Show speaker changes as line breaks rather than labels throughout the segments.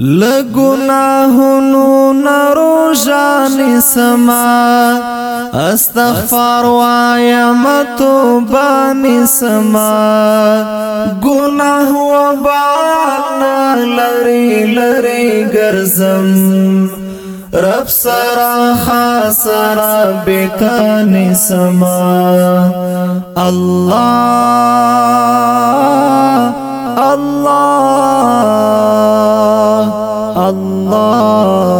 لګناهونو نرو جان سما استغفار وایم توبه سما۔ ګناه و بانا لری لری ګرځم رب سرا خاسرا بیتان سما۔ الله الله الله.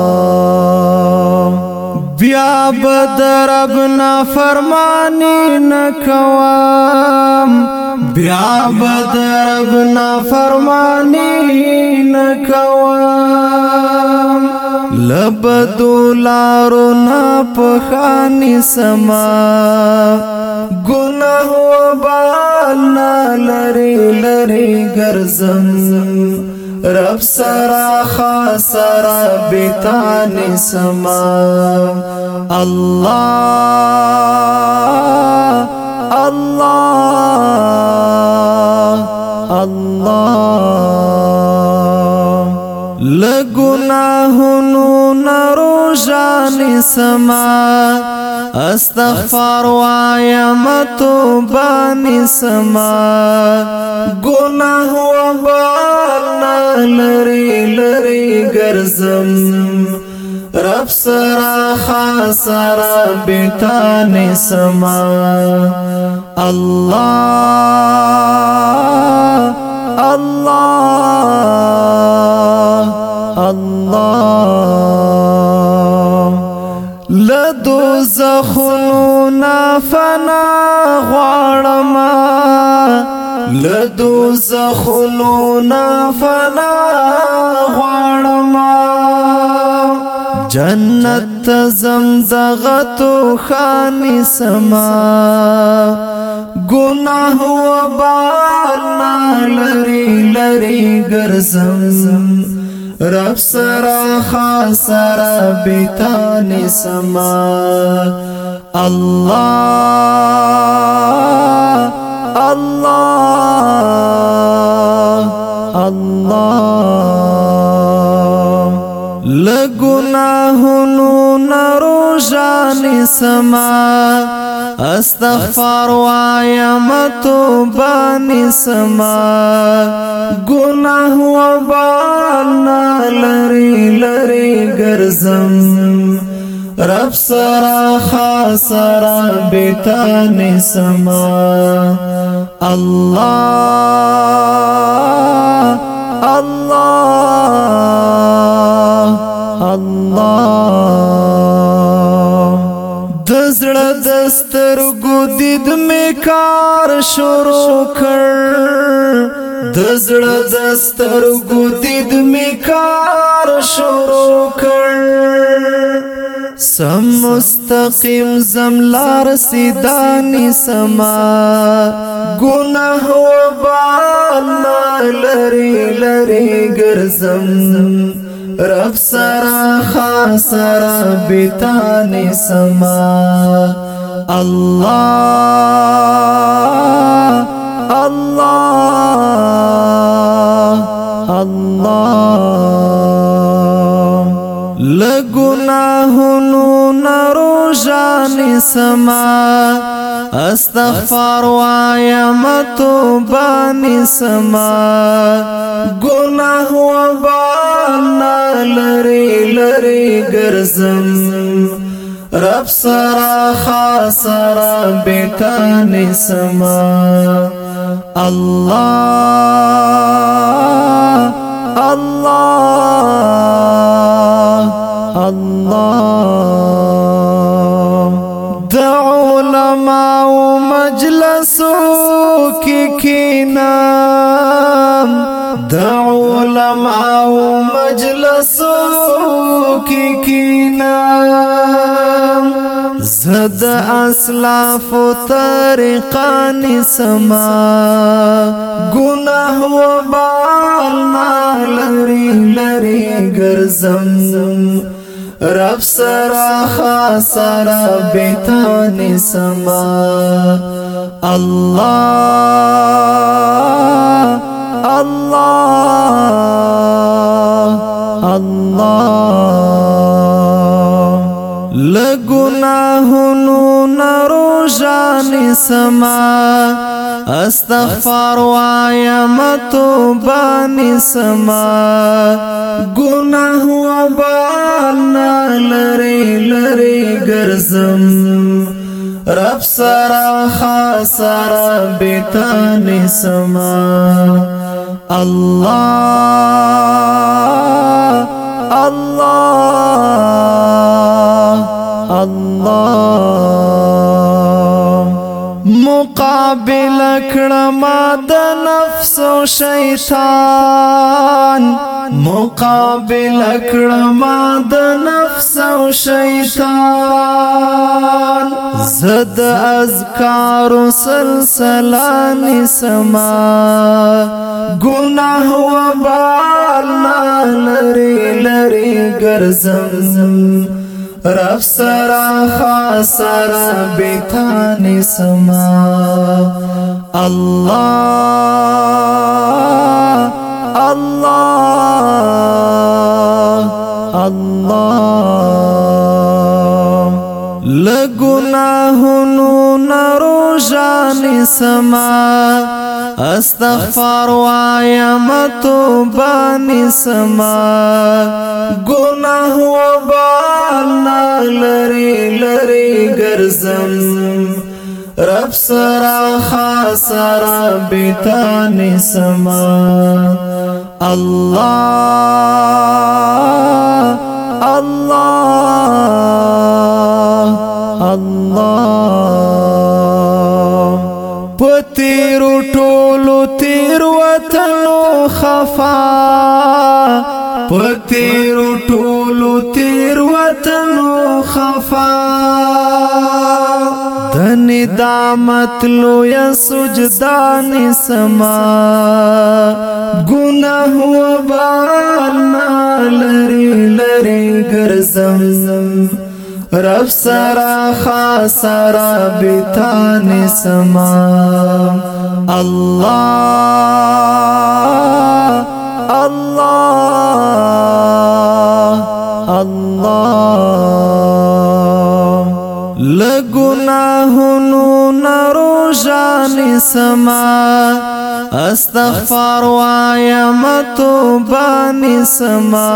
بیا بدربنا فرمانی نکوام. بیا بدربنا فرمانی نکوام. لبدو لارو نا پخانی سما. گناہ و بالنا لری لری گرزم. رب سرا خاسرا بیتانی سما. الله الله الله. لګناهونو نرو جان سما. استغفار وایم توبه سما. ګناه و لری ګرځم رب سرا خاسرا بیتان سما. الله الله الله لدوزخونو نافنا غواړم. دردو زخلونا فنا غوارما جنت زمزغتو خانی سما. گناہ و بارنا لری لری گرزم رب سرا خاصرا بیتانی سما اللہ الله الله. لګناهونو نرو جان سما. استغفار وایم توبه سما ګناه و بالنا لری لری ګرځم. رب سرا خاسرا بیتان سما الله الله الله دزړه دستر ګودید می کار شروع کړ. دزړه دستر ګودید می کار شروع کړ سم مستقیم زملار سیدانی سما. گناہ و بالا لری لری گرزم. رب سرا خاسرا بیتانی سما. الله الله الله لګناهونو جان سما. استغفار وایم توبه سما. ګناه و بانا لری لری ګرځم رب سرا خاسرا بیتان سما. الله الله د علماء مجلسو کې کینام. زد اسلاف طریقان سما. گناہ و بالنا لری لری گرزم. رب سرا خاسرا بیتان سما. الله الله الله. لګناهونو نروجان سما. استغفر وایم توبه سما. ګناه و بال لری لری ګرځم رب سرا خاسر بیتان سما. الله الله الله مقابل کړه د نفس او شیطان. مقابل کړه د نفس او شیطان. زد اذکار سلسلان سما. گناہ و بال لری لری ګرځم رب سرا خاسرا بیتان سما. الله الله الله. لګناهونو نروجان سما استغفر وایم توبان سما گرزم رب سرا خاسرا بیتان سما الله الله الله پتیر ټولو تیر وطنو خفا. پتیر ټولو تیر وطنو خفا. دنی دامت لو یا سجدان سما گناہ و بالنا لری لری گرزم رب سرا خاسرا بیتان سما الله سما استغفر وایم توبان سما.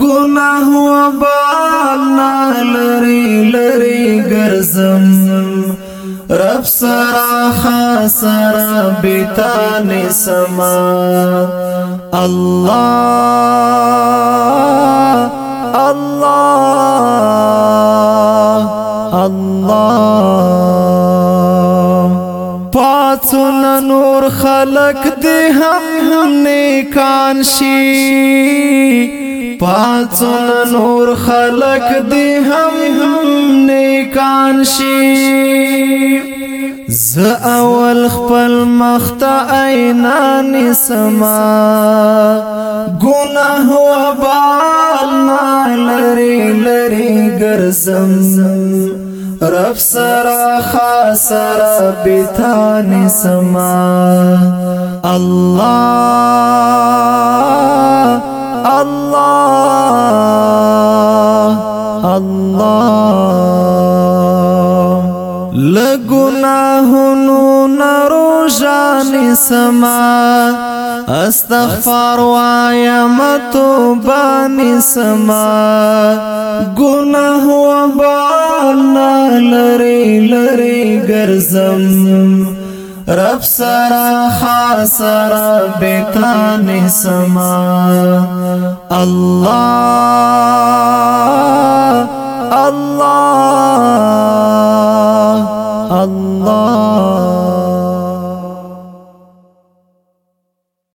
گناه و بالنا لری لری ګرځم رب سرا خاسرا بیتان سما. الله الله الله پاتون نور خلق دی هم هم نیکان شي. پاتون نور خلق دی هم هم نیکان شي. ز اول خپل مختا عینان سما گناه و بال لری لری ګرځم رب سرا خاسرا بیتان سما. الله الله الله. لګناهونو نروجان سما. أستغفر وایم توبه سما. گناہ و بالنا لری لری گرزم. رب سرا خاسرا بیتا سما. الله الله الله